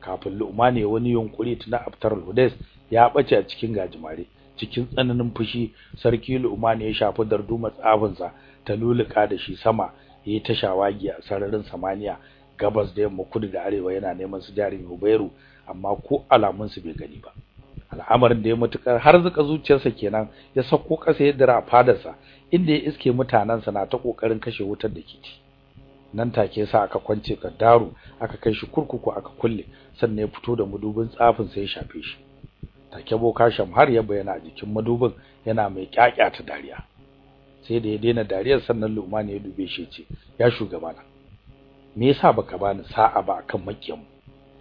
kafin lu'mani wani yunkuri tuna aftar al-hudays ya bace a cikin gajimare cikin tsananin fushi sarki lu'mani ya shafi darduma tsafinsa ta luluka da shi sama yayi ta shawagi a sararin samaniya gabas da yamma kudu da arewa yana neman su jarin Hubairu amma ko alamun su bai gani ba. Al'amarin da ya mutukar har zuka zuciyarsa kenan ya sako kasa ya dira fadarsa inda ya iske mutanansa na ta ƙoƙarin kashe wutar da ke ci. Nan take sa aka kwance kaddaru aka kai shi kurkuku aka kulle sannan ya fito da madubin tsafin sai ya shafe shi. Take boka har ya bayyana a jikin madubin yana mai kyakyata dariya. Sai da ya daina dariyar sannan Lumani ya dube shi ce ya shugabana me yasa baka bani sa'a ba akan makiyan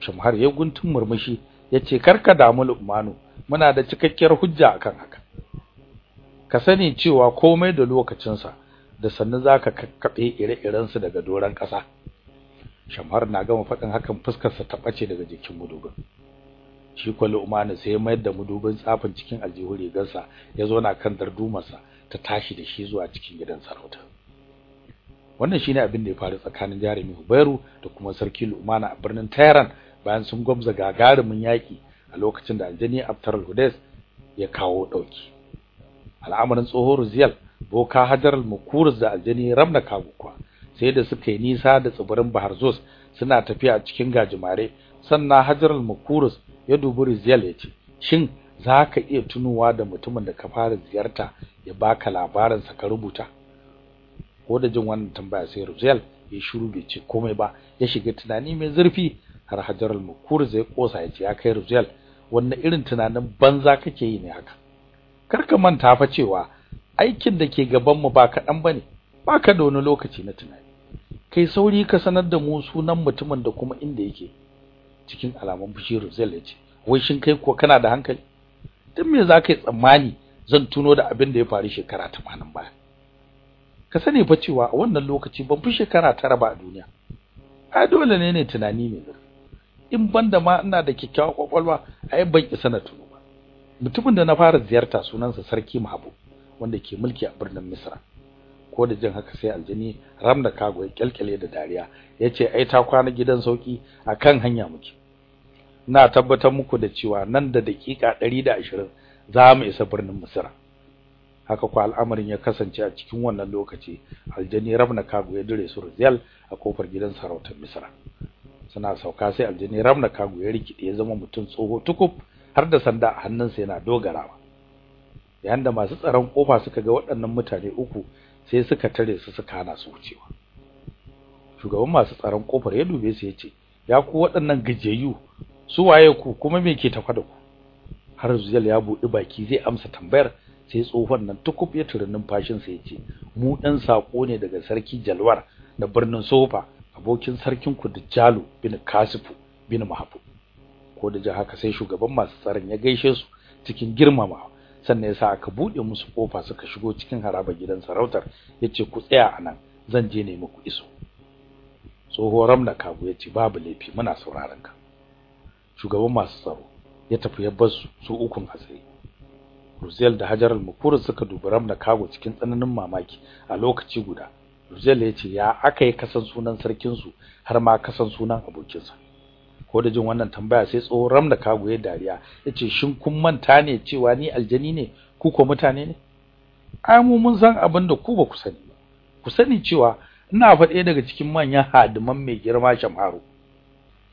Shamhar ya guntun murmushi ya ce kar ka damu Lumanu muna da cikakkiyar hujja akan haka. Ka sani cewa komai da lokacin sa da sannu zaka kakkabe ire-iren su daga doran kasa Shamhar na gama faɗin hakan fuskar sa ta bace daga jikin mudubin. Shi ko Lumanu sai ya mayar da mudubin tsafin cikin aljihu rigarsa ya zo na kan dardumarsa ta tashi da shi zuwa cikin gidan sarauta. Wannan shine abin da ya faru tsakanin jarumi Hubairu da kuma sarki Lumana a birnin Tehran bayan sun gwabza gagarumin yaki a lokacin da Aljani Abtar al-Hudays ya kawo ɗauki al'amarin tsoho Ruziyal boka Hajar al-Mukurus da Aljani Ramna Kabukwa sai da suka yi nisa da tsibirin Bahar Zos suna tafiya cikin gajimare sannan Hajar al-Mukurus ya dubi Ruziyal ya ce shin zaka iya tunuwa da mutumin da ka fara ziyarta ya baka labarin sa ka rubuta? Ko da jin wannan tambaya sai Ruzel ya shiru bai ce komai ba ya shiga tunani mai zurfi har Hajar al-Mukur zai kosa ya ce ya kai Ruzel wannan irin tunanin banza kake yi ne haka? Karka manta fa cewa aikin da ke gaban mu ba kaɗan ba ne baka da wani lokaci na tunani. Kai sauri ka sanar da mu sunan mutumin da kuma inda yake. Cikin alamun fushi Ruzel ya ce wai shin kai ko kana da hankali? Dan me zaka yi tsammani zan tuno da abin da ya faru shekara 80 baya. Ka sani fa cewa a wannan lokaci ban fi shekara tara ba a duniya. Ai dole ne ne tunani zurfi in banda ma ina da kikkiawar ƙwaƙwalwa ai ban isa na tuno ba. Mutumin da na fara ziyarta sunansa sarki Mahabu wanda ke mulki a birnin Misra. Ko da jin haka sai aljini Ramda Kago ya kyalkyale da dariya ya ce ai ta kwana gidan sauƙi akan hanya muke. Ina tabbatar muku da cewa nan da dakika 120 za mu isa birnin Misra. Haka kwa al'amarin ya kasance a cikin wannan lokaci. Aljani Ramna Kago ya dire su Rizal a ƙofar gidan sarautar Misra. Suna sauka sai aljani Ramna Kago ya rikide ya zama mutum tsoho tukub har da sanda a hannunsa yana dogarawa. Yayin da masu tsaron ƙofa suka ga waɗannan mutane uku sai suka tare su suka hana su wucewa. Shugaban masu tsaron ƙofar ya dube su ya ce ya ku waɗannan gajiyayyu su waye ku? Kuma me ke tafa da ku? Har Zuyal ya buɗi baki zai amsa tambayar sai tsohon nan tukub ya tura numfashin sa ya ce mu dan sako ne daga sarki Jalwar da birnin Sofa abokin sarkin ku bin Kasifu bin Mahabu ko da ji haka sai shugaban masu tsaron ya gaishe su cikin girmamawa. Sannan ya sa aka buɗe musu ƙofa suka shigo cikin haraba gidan sarautar ya ce ku tsaya a nan zan je ne muku iso. Tsoho ramna kabu ya ce babu laifi muna sauraron ka. Shugaban masu tsaro ya tafi ya bar su su ukun a tsaye. Ruzel da Hajar al-Mukur suka dubi ramna kago cikin tsananin mamaki a lokaci guda. Ruzel ya ce ya aka yi kasan sunan sarkin su har ma kasan sunan abokinsa? Ko da jin wannan tambaya sai tsohon ramna kago ya dariya. Yace shin kun manta ne cewa ni aljani ne? Ku ko mutane ne? Ai mu mun san abin da ku ba ku sani ba. Ku sani cewa ina faɗe daga cikin manyan hadiman mai girma Shamharu.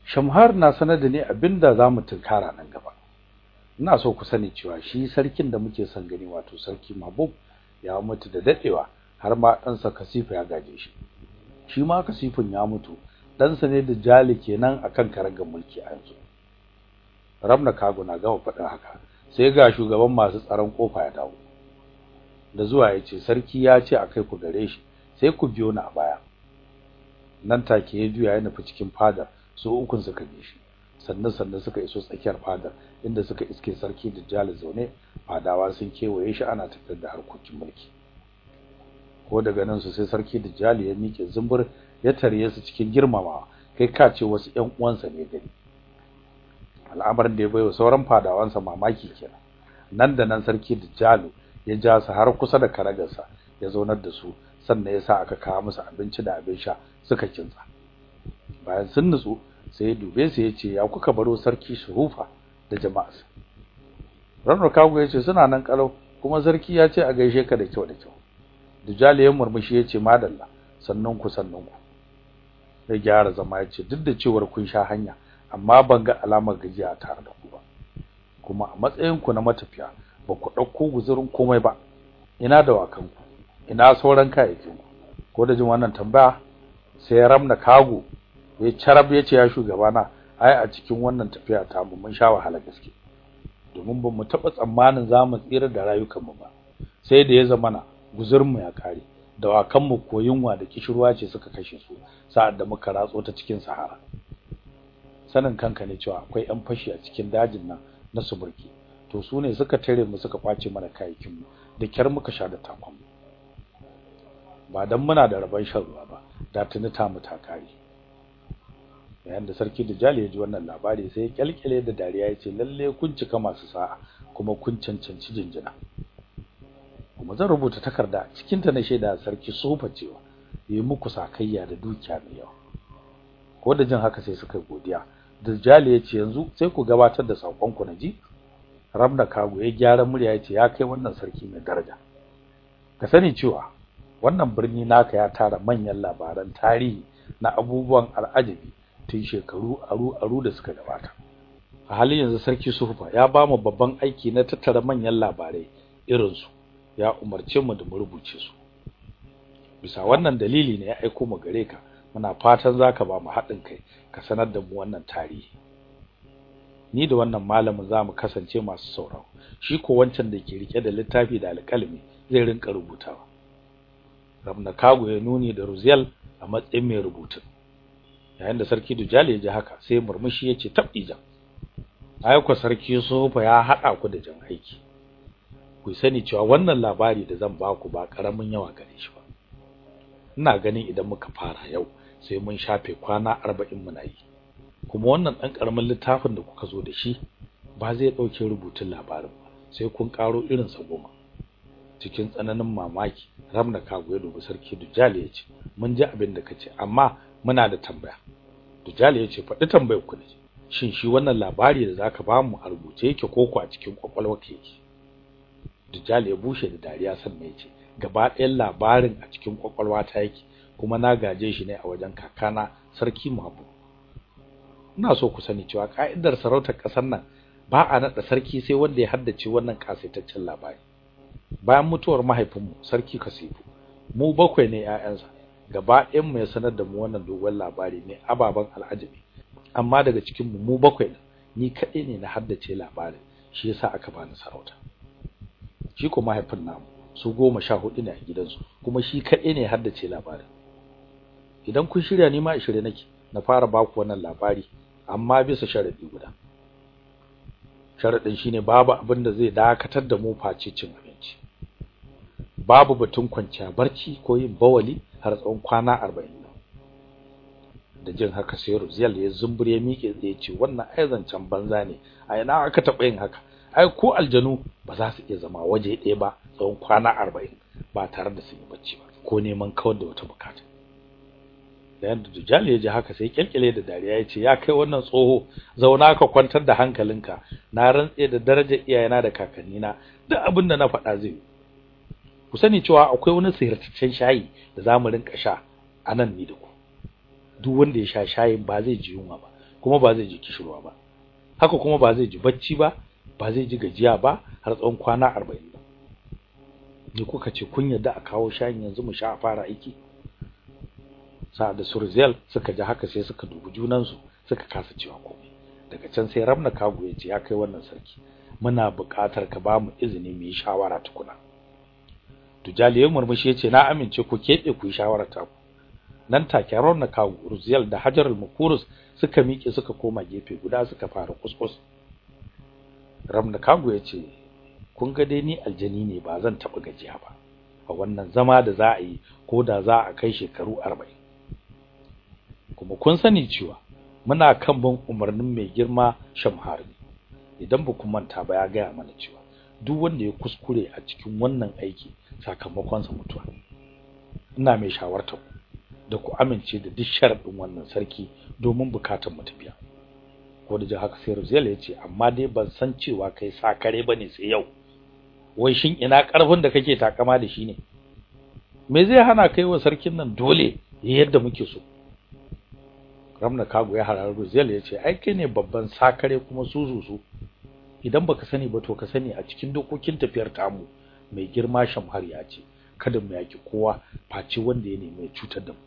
Shamhar na sanar da ni abin da za mu tunkara nan gaba. Ina so ku sani cewa shi sarkin da muke son gani wato sarki Mahbub ya mutu da dadewa har ma ɗansa Kasifa ya gaje shi. Shi ma Kasifin ya mutu ɗansa ne da Jali kenan akan karagar mulki a yanzu. Ramna Kago na gama faɗin haka sai ga shugaban masu tsaron ƙofa ya dawo. Da zuwa ya ce sarki ya ce akai ku gare shi sai ku biyo ni a baya. Nan take ya juya ya nufi cikin fadar su ukun suka bi shi. Sannan sannan suka iso tsakiyar fadar inda suka iske sarki da jali zaune fadawa sun kewaye shi ana tafiyar da harkokin mulki. Ko daga nan su sai sarki da jali ya miƙe zumbur ya tarye su cikin girmamawa. Kai ka ce wasu ƴan uwansa ne gani al'amarin da ya bayo sauran fadawansa mamaki kenan. Nan da nan sarki Dajjalu ya ja su har kusa da karagarsa ya zaunar da su sannan ya sa aka kawo musu abinci da abin sha suka kinsa bayan sun nutsu sai ya dube su ya ce ya kuka baro sarki Shuhufa da jama'arsa? Ranro Kago ya ce suna nan kalau kuma sarki ya ce a gaishe ka da kyau da kyau. Dajjal ya murmushi ya ce madalla sannan ku sannan ku ya gyara zama ya ce duk da cewar kun sha hanya amma ban ga alamar gajiya tare da ku ba. Kuma a matsayin ku na matafiya ba ku ɗauko guzurin komai ba. Ina da wakan ku ina sauran kayayyakin ku. Ko da jin wannan tambaya sai ramna kago ya carab ya ce ya shugabana ai a cikin wannan tafiya ta mu mun sha wahala gaske. Domin ba mu taba tsammanin za mu tsira da rayukan mu ba. Sai da ya zamana guzurin mu ya kare dawakan mu ko yunwa da kishirwa ce suka kashe su sa'ad da muka ratso ta cikin sahara. Sanin kanka ne cewa akwai yan fashi a cikin dajin nan na suburki. To su ne suka tare mu suka ƙwace mana kayakin mu da kyar muka sha da takon ba dan muna da rabon shan ruwa ba da tuni ta mu ta kare yayin da sarki Dajjal ya ji wannan labari sai ya kyalkyale da dariya ya ce lalle kun cika masu sa'a kuma kun cancanci jinjina. Kuma zan rubuta takarda cikin ta na shaida sarki sofa cewa yi muku sakayya da dukiya mai yawa. Ko da jin haka sai suka godiya. Dajjal ya ce yanzu sai ku gabatar da saƙon ku na ji Rabda Kago ya gyara murya ya ce ya kai wannan sarki mai daraja. Ka sani cewa wannan birni naka ya tara manyan labaran tarihi na abubuwan al'ajabi. Tun shekaru aru aru da suka gabata. A halin yanzu sarki Sufa ya ba mu babban aiki na tattara manyan labarai irin su. Ya umarce mu da mu rubuce su. Bisa wannan dalili ne ya aiko mu gare ka muna fatan zaka ba mu haɗin kai ka sanar da mu wannan tarihi. Ni da wannan malamin za mu kasance masu sauraro. Shi ko wancan da ke riƙe da littafi da alƙalami zai rinka rubutawa. Rabna Kago ya nuni da Ruziel a matsayin mai rubutun. Yayin da sarki Dujal ya ji haka sai murmushi ya ce tabdija ayyuka sarki Sofa ya hada ku da jan aiki. Ku sani cewa wannan labari da zan baku ba ƙaramin yawa gare shi ba. Ina ganin idan muka fara yau sai mun shafe kwana 40 muna yi. Kuma wannan dan ƙaramin littafin da kuka zo da shi ba zai ɗauke rubutun labarin ba sai kun karo irin sa goma. Cikin tsananin mamaki Ramna Kago ya dubi sarki Dujal ya ce mun ji abin da kace amma muna da tambaya. Dujal ya ce faɗi tambayar ku ne shin shi wannan labari da zaka ba mu a rubuce yake ko ku a cikin kwakwalwarka yake? Dujal ya bushe da dariya sannan ya ce gaba ɗayan labarin a cikin kwakwalwata yake kuma na gaje shi ne a wajen kakana sarki Mabu ina so ku sani cewa ka'idar sarautar ƙasar nan ba a nada sarki sai wanda ya haddace wannan kasaitaccen labari. Bayan mutuwar mahaifinmu sarki Kasifu mu bakwai ne ƴaƴansa. Gaba ɗayan mu ya sanar da mu wannan dogon labari ne ababan al'ajabi. Amma daga cikin mu mu bakwai ni kaɗai ne na haddace labarin shi yasa aka bani sarauta. Shi ko mahaifin namu su goma sha huɗu ne a gidansu kuma shi kaɗai ne haddace labarin. Idan kun shirya ni ma shirye nake na fara baku wannan labari amma bisa sharadi guda. Sharadin shine babu abin da zai dakatar da mu face cin abinci. Babu batun kwanciya barci ko yin bawali har tsawon kwana 40 da jin haka sai Ruziel ya zumbure ya miƙe tsaye ce wannan ai zancen banza ne. A ina aka taɓa yin haka? Ai ko aljanu ba za su iya zama waje ɗaya ba tsawon kwana 40 ba tare da sun yi bacci ba ko neman kawar da wata buƙata. Yayin da Dujal ya ji haka sai kyalkyale da dariya ya ce ya kai wannan tsoho zauna ka kwantar da hankalinka. Na rantse da darajar iyayena da kakannina. Duk abin da na faɗa zai ku sani cewa akwai wani sihirtaccen shayi da za mu rinka sha a nan ni da ku. Duk wanda ya sha shayin ba zai ji yunwa ba kuma ba zai ji kishirwa ba. Haka kuma ba zai ji bacci ba ba zai ji gajiya ba har tsawon kwana 40 ba. Ni kuka ce kun yarda a kawo shayin yanzu mu sha a fara aiki? Sa da Surzel suka ji haka sai suka dubi junansu suka kasa cewa komai. Daga can sai Ramna Kago ya ce ya kai wannan sarki muna buƙatar ka ba mu izini mu yi shawara tukuna. Tujali ya murmushi ya ce na amince ku keɓe ku shawara ta ku nan take Ramna Kago Ruzel da Hajarul Mukurus suka miƙe suka koma gefe guda suka fara kuskus. Ramna Kago ya ce kun ga dai ni aljani ne ba zan taɓa gajiya ba. A wannan zama da za a yi ko da za a kai shekaru arba'in. Kuma kun sani cewa muna kan bin umarnin mai girma Shamhar ne. Idan ba manta ba ya ga mana cewa duk wanda ya kuskure a cikin wannan aiki sakamakon sa mutuwa. Ina mai shawarta ku da ku amince da duk sharadin wannan sarki domin buƙatar mu tafiya ko da haka sai Ruzel ya ce amma dai ban san cewa kai sakare ba ne sai yau. Wai shin ina ƙarfin da kake takama da shi ne? Me zai hana kai wa sarkin nan dole yadda muke so? Ramna Kago ya harar Ruzel ya ce ai kai ne babban sakare kuma suzuzu idan baka sani ba to ka sani a cikin dokokin tafiyar tamu mai girma Shamhar ya ce kada mu yaki kowa face wanda ya nemi cutar da mu.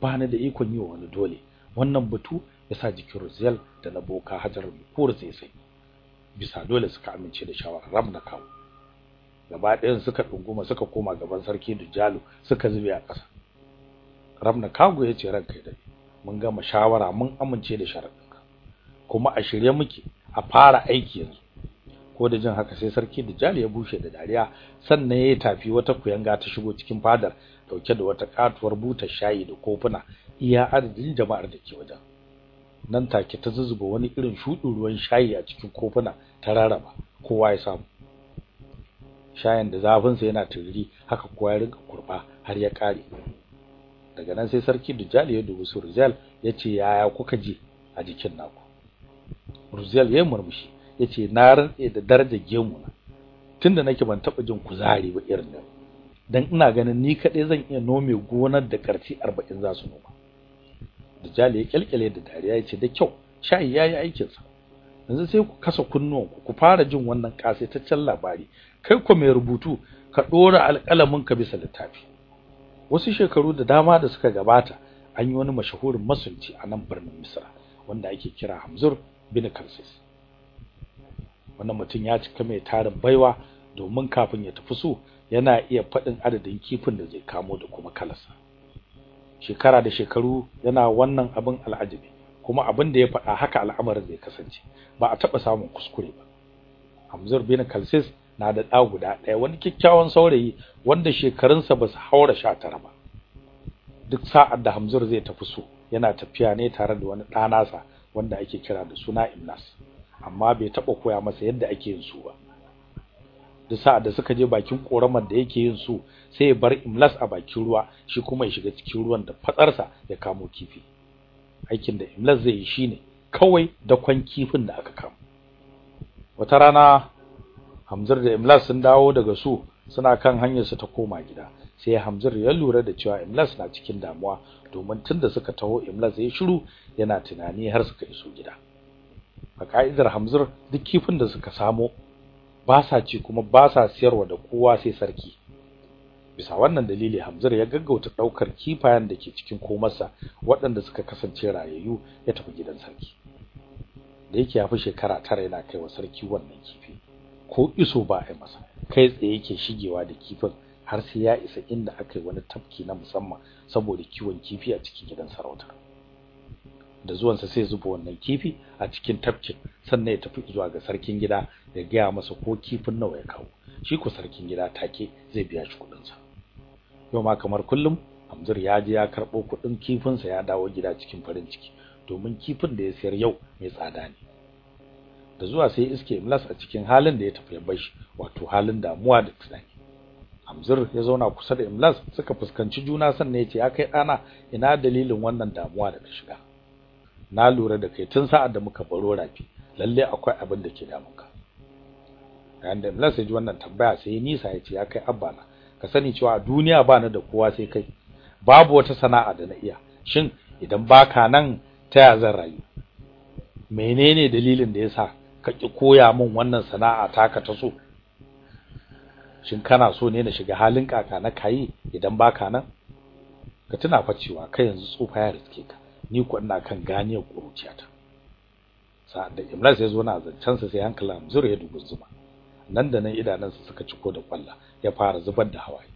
Ba ni da ikon yi wa wani dole. Wannan batu ya sa jikin Ruzel da na boka Hajar Bukur sai sai bisa dole suka amince da shawarar Ramna Kago gaba ɗayan suka dunguma suka koma gaban sarki Dujalu suka zube a ƙasa. Ramna Kago ya ce ranka dai mun gama shawara mun amince da sharadinka kuma a shirye muke a fara aiki yanzu. Ko da jin haka sai sarki Dajjal ya bushe da dariya sannan ya tafi wata kuyanga ta shigo cikin fadar ɗauke da wata katuwar butar shayi da kofuna iya adadin jama'ar da ke wajen. Nan take ta zuzuba wani irin shudin ruwan shayi a cikin kofuna ta rarraba kowa ya samu. Shayin da zafin sa yana turiri haka kowa ya rinka kurba har ya kare daga nan sai sarki Dajjal ya dubi Surzal ya ce yaya kuka ji a jikin naku? Ruzel ya murmushi ya ce na rantse da darajar gemu na tunda nake ban taba jin kuzari ba irin nan. Dan ina ganin ni kadai zan iya nome gonar da ƙarfi 40 za su noma. Dajjal ya kelkele da dariya ya ce da kyau shayi yayi aikin sa yanzu sai ku kasa kunnuwan ku ku fara jin wannan kasaitaccen labari. Kai ko mai rubutu ka dora alƙalamin ka bisa littafi. Wasu shekaru da dama da suka gabata an yi wani mashahurin masunci a nan birnin Misra wanda ake kira Hamzur bin Karsis wannan mutum ya cika mai tarin baiwa domin kafin ya tafi su yana iya faɗin adadin kifin da zai kamo da kuma kalarsa. Shekara da shekaru yana wannan abin al'ajabi kuma abin da ya faɗa haka al'amarin zai kasance. Ba a taɓa samun kuskure ba. Hamzur bin Kalsis na da ɗa guda ɗaya wani kyakkyawan saurayi wanda shekarunsa ba su haura sha tara ba. Duk sa'ad da Hamzur zai tafi so yana tafiya ne tare da wani ɗa nasa wanda ake kira da suna Imnas amma bai taɓa koya masa yadda ake yin su ba. Duk sa'ad da suka je bakin koramar da yake yin su sai ya bar Imlas a bakin ruwa shi kuma ya shiga cikin ruwan da fatsarsa ya kamo kifi. Aikin da Imlas zai yi shine kawai da kwan kifin da aka kamo. Wata rana Hamzar da Imlas sun dawo daga su suna kan hanyar su ta koma gida. Sai Hamzar ya lura da cewa Imlas na cikin damuwa domin tunda suka taho Imlas ya shiru yana tunani har suka iso gida. A ka'idar Hamzar duk kifin da suka samo ba sa ci kuma ba sa siyarwa da kowa sai sarki. Bisa wannan dalili Hamzar ya gaggauta ɗaukar kifayen da ke cikin komarsa waɗanda suka kasance rayayyu ya tafi gidan sarki. Da yake ya fi shekara tara yana kai wa sarki wannan kifi ko iso ba a masa kai tsaye yake shigewa da kifin har sai ya isa inda aka yi wani tafki na musamman saboda kiwon kifi a cikin gidan sarauta. Da zuwansa sai zuba wannan kifi a cikin tafkin sannan ya tafi zuwa ga sarkin gida ya gaya masa ko kifin nawa ya kawo. Shi ko sarkin gida take zai biya shi kuɗin sa yau ma kamar kullum Hamzur ya je ya karɓo kuɗin kifinsa ya dawo gida cikin farin ciki domin kifin da ya sayar yau mai tsada ne. Da zuwa sai iske Imlas a cikin halin da ya tafi ya bashi wato halin damuwa da tunani. Hamzur ya zauna kusa da Imlas suka fuskanci juna sannan ya ce ya kai ɗana ina dalilin wannan damuwa da ka shiga? Na lura da kai tun sa'ad da muka baro rafi. Lalle akwai abin da ke damunka. Yayin da Imlas ya ji wannan tambaya sai nisa ya ce ya kai abba na ka sani cewa a duniya ba ni da kowa sai kai. Babu wata sana'a da na iya. Shin idan baka nan ta ya zan rayu? Menene dalilin da yasa ka ki koya min wannan sana'a taka ta so? Shin kana so ne na shiga halin kaka na kai idan baka nan? Ka tuna fa cewa kai yanzu tsufa ya riske ka. Ni ko ina kan ganiyar kuruciyata sa'ad da Imran ya zo na zancen sa sai hankalin Amzur ya dubi zuma. Nan da nan idanansa suka ciko da kwalla ya fara zubar da hawaye.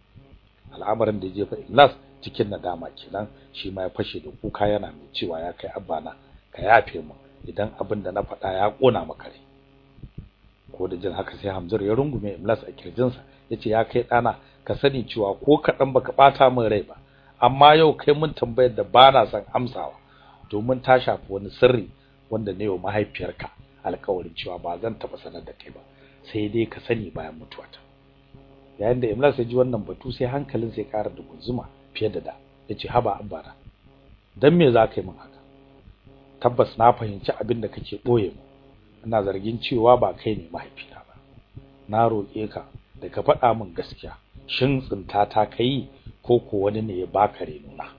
Al'amarin da ya jefa Imlas cikin nadama kenan shi ma ya fashe da kuka yana mai cewa ya kai abbana ka yafe mu idan abin da na faɗa ya kona maka ko da jin haka sai Hamzur ya rungume Imlas a kirjinsa ya ce ya kai dana ka sani cewa ko kadan baka bata min rai ba. Amma yau kai mun tambayar da bana son amsawa. Domin ta shafi wani sirri wanda ne wa mahaifiyarka alƙawarin cewa ba zan taɓa sanar da kai ba. Sai dai ka sani bayan mutuwata. Yayin da Imlas ya ji wannan batu sai hankalin sai ƙara da guzuma fiye da da. Yace haba abbara dan me za ka yi min haka? Tabbas na fahimci abin da kake ɓoye mu ina zargin cewa ba kai ne mahaifina ba. Na roƙe ka da ka faɗa min gaskiya shin tsinta ta kai ko ko wani ne ya baka renuna?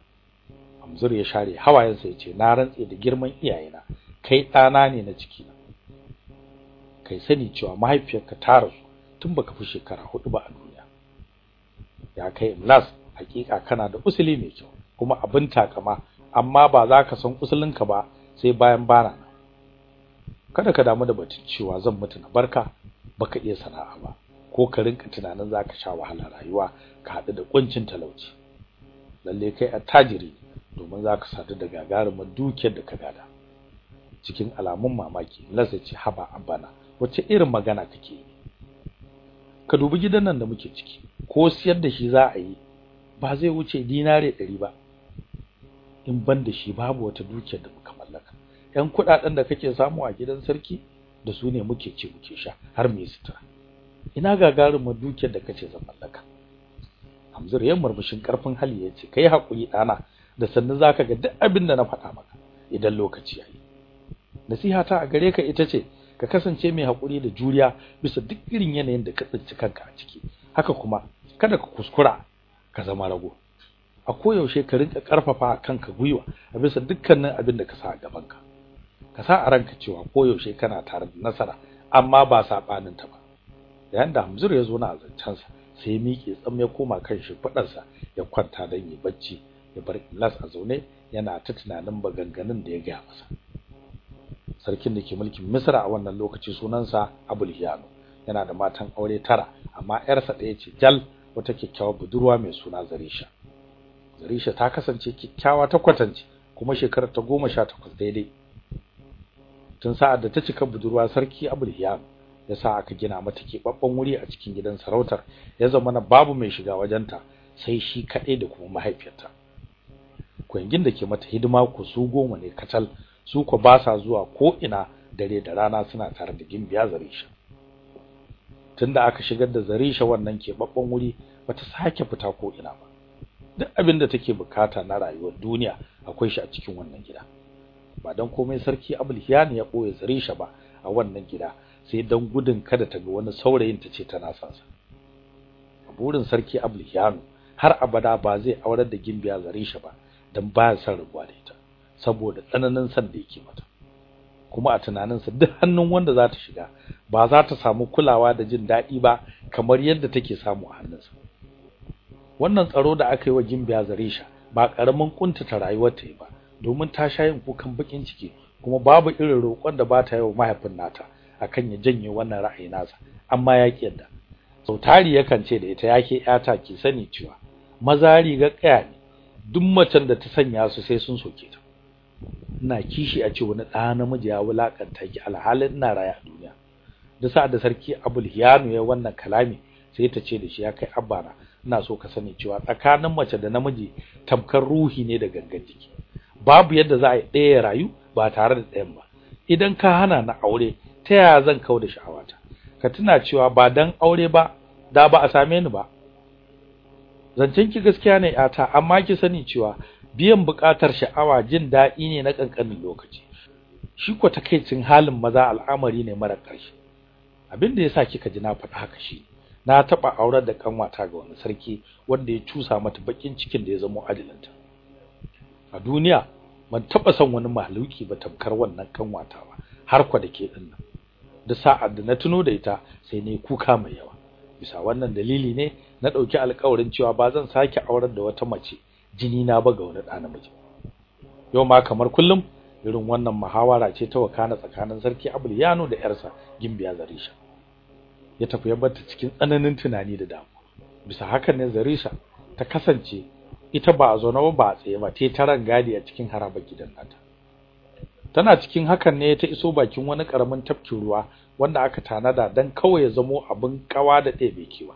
Amzur ya share hawayensa ya ce na rantse da girman iyayena kai ɗana ne na ciki kai sani cewa mahaifiyarka ta rasu tun baka fi shekara huɗu ba a duniya. Ya kai Imlas hakika kana da usuli mai kyau kuma abin takama amma ba za ka san usulinka ba sai bayan bana kada ka damu da batun cewa zan mutu na barka baka iya sana'a ba. Ko ka rinka tunanin zaka sha wahala rayuwa ka hadu da kuncin talauci. Lalle kai attajiri domin zaka sadu da gagarumin dukiyar da ka gada. Cikin alamun mamaki lasa ce haba abana wace irin magana kake yi? Ka dubi gidan nan da muke ciki ko siyar da shi za a yi ba zai wuce dinare 100 ba. In ban da shi babu wata dukiyar da muka mallaka. Ƴan kuɗaɗen da kake samu a gidan sarki da su ne muke ci muke sha har mu yi sutura. Ina gagarumin dukiyar da kace zan mallaka? Hamzur ya murmushin ƙarfin hali ya ce kai haƙuri dana da sannu zaka ga duk abin da na faɗa maka idan lokaci yayi nasiha ta a gare ka ita ce ka kasance mai haƙuri da juriya bisa duk irin yanayin da ka tsinci kanka a ciki. Haka kuma kada ka kuskura ka zama rago. A koyaushe ka rinka ƙarfafa kanka gwiwa a bisa dukkanin abin da ka sa a gabanka. Ka sa a ranka cewa koyaushe kana tare da nasara amma ba sabanin ta ba. Yayin da Hamzur ya zo na zancansa sai ya miƙe tsam ya koma kan shi fadarsa ya kwanta dan yi bacci ya bar Ilas a zaune yana ta tunanin maganganun da ya ga masa. Sarkin da ke mulkin Misra a wannan lokaci sunansa Abul Hiyanu. Yana da matan aure tara amma yarsa ɗaya ce Jal wata kyakkyawar budurwa mai suna Zarisha. Zarisha ta kasance kyakkyawa ta kwatance kuma shekarar ta 18 daidai. Tun sa'ad da ta cika budurwa sarki Abul Hiyanu ya sa aka gina mata keɓaɓɓen wuri a cikin gidan sarautar. Ya zama na babu mai shiga wajenta sai shi kaɗai da kuma mahaifiyarta. Kwangin da ke mata hidima ku su goma ne kacal su ko ba sa zuwa ko ina dare da rana suna tare da gimbiya zarisha. Tunda aka shigar da zarisha wannan keɓaɓɓen wuri bata sake fita ko ina ba. Duk abin da take buƙata na rayuwar duniya akwai shi a cikin wannan gida. Ba dan komai sarki Abul Hiyani ya ɓoye zarisha ba a wannan gida sai dan gudun kada ta ga wani saurayin ta ce tana son sa. Burin sarki Abul Hiyanu har abada ba zai aurar da gimbiya zarisha ba dan baya son rabuwa da ita saboda tsananin san da yake mata. Kuma a tunaninsa duk hannun wanda za ta shiga ba za ta samu kulawa da jin daɗi ba kamar yadda take samu a hannunsa. Wannan tsaro da aka yi wa gimbiya zarisha ba ƙaramin kuntata rayuwar ta ba domin ta sha yin kukan bakin ciki kuma babu irin roƙon da ba ta yi wa mahaifin nata. Akan ya janye wannan ra'ayi nasa. Amma ya ki yadda. Sautari yakan ce da ita yake yata ki sani cewa maza riga kaya ne. Duk macen da ta sanya su sai sun soke ta. Ina kishi a ce wani ɗa namiji ya wulaƙanta ki alhalin ina raya a duniya. Da sa da sarki Abul Hiyanu ya wannan kalami sai ta ce da shi ya kai abbana ina so ka sani cewa tsakanin mace da namiji tamkar ruhi ne da gangan jiki. Babu yadda za a yi ɗaya rayu ba tare da ɗayan ba. Idan ka hana na aure ta yaya zan kau da sha'awata? Ka tuna cewa ba dan aure ba da ba a same ni ba. Zancen ki gaskiya ne yata amma ki sani cewa biyan buƙatar sha'awa jin daɗi ne na ƙanƙanin lokaci. Shi ko takeicin halin maza al'amari ne mara ƙarshe abin da yasa kika ji na faɗa haka shi na taɓa aurar da kanwata ga wani sarki wanda ya cusa mata bakin cikin da ya zama ajalinta. A duniya ban taɓa son wani mahaluki ba tamkar wannan kanwata ba har kwa da ke da sa'ad da na tuno da ita sai ne kuka mai yawa. Bisa wannan dalili ne na ɗauki alƙawarin cewa ba zan sake aurar da wata mace jini na ba ga wani ɗa namiji yau ma kamar kullum irin wannan muhawara ce ta wakana tsakanin sarki Abul Yano da yarsa Gimbiya Zarisha. Ya tafi ya barta cikin tsananin tunani da damuwa. Bisa hakan ne Zarisha ta kasance ita ba a zaune ba ba a tsaye ba taran gadi a cikin harabar gidan nata. Tana cikin hakan ne ta iso bakin wani ƙaramin tafkin ruwa wanda aka tanada dan kawai ya zamo abin kawa da ɗebe kewa.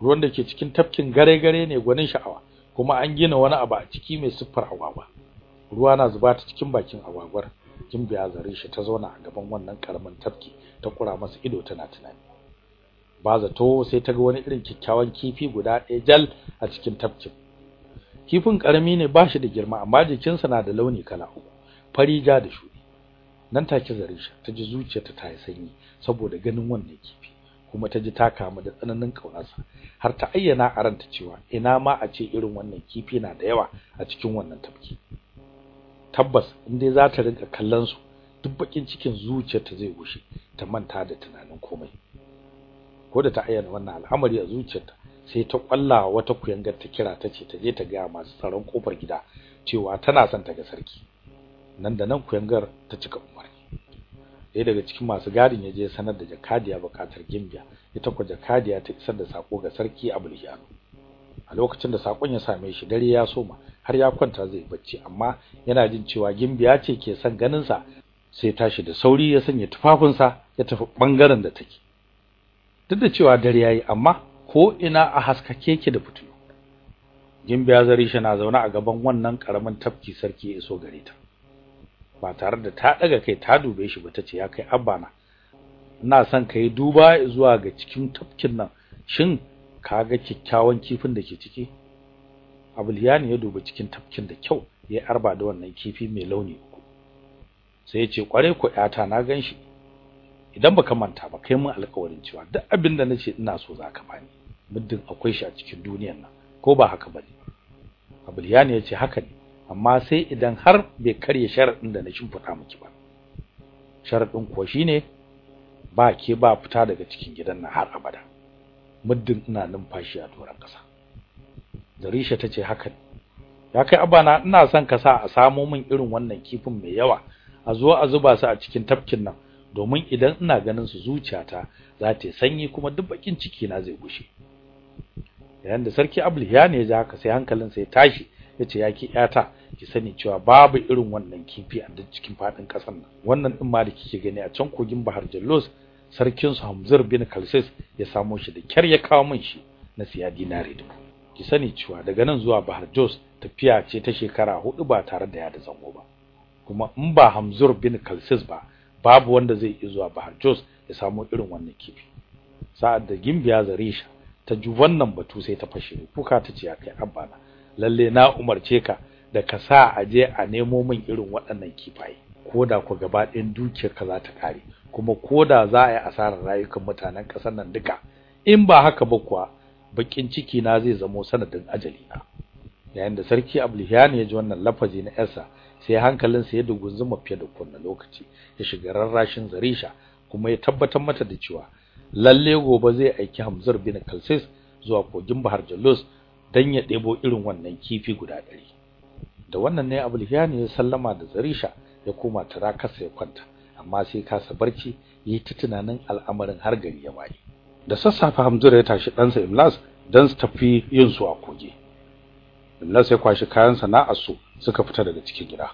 Ruwan da ke cikin tafkin gare-gare ne gwanin sha'awa kuma an gina wani abu a ciki mai siffar agwagwa. Ruwa na zuba ta cikin bakin agwagwar gimbiya zarisha ta zauna a gaban wannan ƙaramin tafki ta kura masa ido tana tunani. Ba zato sai ta ga wani irin kikkiawan kifi guda ɗaya jal a cikin tafkin. Kifin ƙarami ne ba shi da girma amma jikinsa na da launi kala uku. Fari ja da shuɗi. Nan take zarisha ta ji zuciyarta ta yi sanyi saboda ganin wannan kifi kuma ta ji ta kamu da tsananin kaunarsa har ta ayyana a ranta cewa ina ma a ce irin wannan kifi na da yawa a cikin wannan tafki. Tabbas in dai za ta rinka kallon su duk bakin cikin zuciyarta zai gushe ta manta da tunanin komai. Ko da ta ayyana wannan al'amari a zuciyarta sai ta kwalla wata kuyangar ta kira ta ce ta je ta ga masu tsaron ƙofar gida cewa tana son ta ga sarki. Nan da nan kuyangar ta cika umarni. Ɗaya daga cikin masu gadin ya je sanar da jakadiya buƙatar gimbiya. Ita ko jakadiya ta isar da sako ga sarki Abulhiyanu a lokacin da saƙon ya same shi dare ya soma har ya kwanta zai bacci amma yana jin cewa gimbiya ce ke son ganin sa sai tashi da sauri ya sanya tufafinsa ya tafi ɓangaren da take. Duk da cewa dare yayi amma ko ina a haskake yake da fitilu. Gimbiya zarisha na zaune a gaban wannan ƙaramin tafki sarki ya iso gare ta. Ba tare da ta daga kai ta dube shi ba tace ya kai abbana ina son kai duba zuwa ga cikin tafkin nan. Shin kaga kikkiawan kifin da ke ciki? Abuliyani ya duba cikin tafkin da kyau ya arba da wannan kifi mai launi uku. Sai ya ce kware ko yata na gan shi idan baka manta ba kai mun alƙawarin cewa duk abin da nace ina so zaka bani muddin akwai shi a cikin duniyar nan ko ba haka ba ne Abuliyani ya ce haka ne. Amma sai idan har bai karya sharadin da na shimfida miki ba. Sharadin kuwa shine ba ke ba fita daga cikin gidan nan har abada. Muddin ina numfashi a doran kasa Zarisha tace haka ya kai abana ina son ka sa a samo min irin wannan kifin mai yawa a zo a zuba su a cikin tafkin nan domin idan ina ganin su zuciyata za ta sanyi kuma duk bakin ciki na zai gushe yayin da sarki Abulhiya ne ya ji haka sai hankalinsa ya tashi ya ce yaki yata ki sani cewa babu irin wannan kifi a cikin faɗin ƙasar nan. Wannan din ma da kike gani a can kogin Bahar Jallos sarkin su Hamzur bin Kalsis ya samo shi da kyar ya kawo min shi na siya dinari dubu. Ki sani cewa daga nan zuwa Bahar Jos tafiya ce ta shekara huɗu ba tare da ya da zango ba. Kuma in ba Hamzur bin Kalsis ba babu wanda zai iya zuwa Bahar Jos ya samo irin wannan kifi. Sa'ad da Gimbiya Zarisha ta ji wannan batu sai ta fashe kuka ta ce ya kai abbana lalle na umarce ka da ka sa a je a nemo min irin waɗannan kifaye koda ku gaba ɗayan dukiyar ka za ta kare kuma koda za a yi asarar rayukan mutanen ƙasar nan duka in ba haka ba kuwa bakin ciki na zai zamo sanadin ajali na yayin da sarki Abulhiyan ya ji wannan lafazi na yarsa sai hankalinsa ya dugunzuma fiye da kunna lokaci ya shiga rarrashin Zarisha kuma ya tabbatar mata da cewa lalle gobe zai aiki Hamzar bin Kalsis zuwa kogin Bahar Jalus dan ya debo irin wannan kifi guda ɗari. Da wannan ne Abulhiyan ya sallama da Zarisha ya koma tarakarsa ya kwanta amma sai kasa barci yayi ta tunanin al'amarin har gari ya waye. Da sassafe Hamzur ya tashi ɗansa Imlas dan su tafi yin su a koge Imlas ya kwashi kayan sana'ar su suka fita daga cikin gida.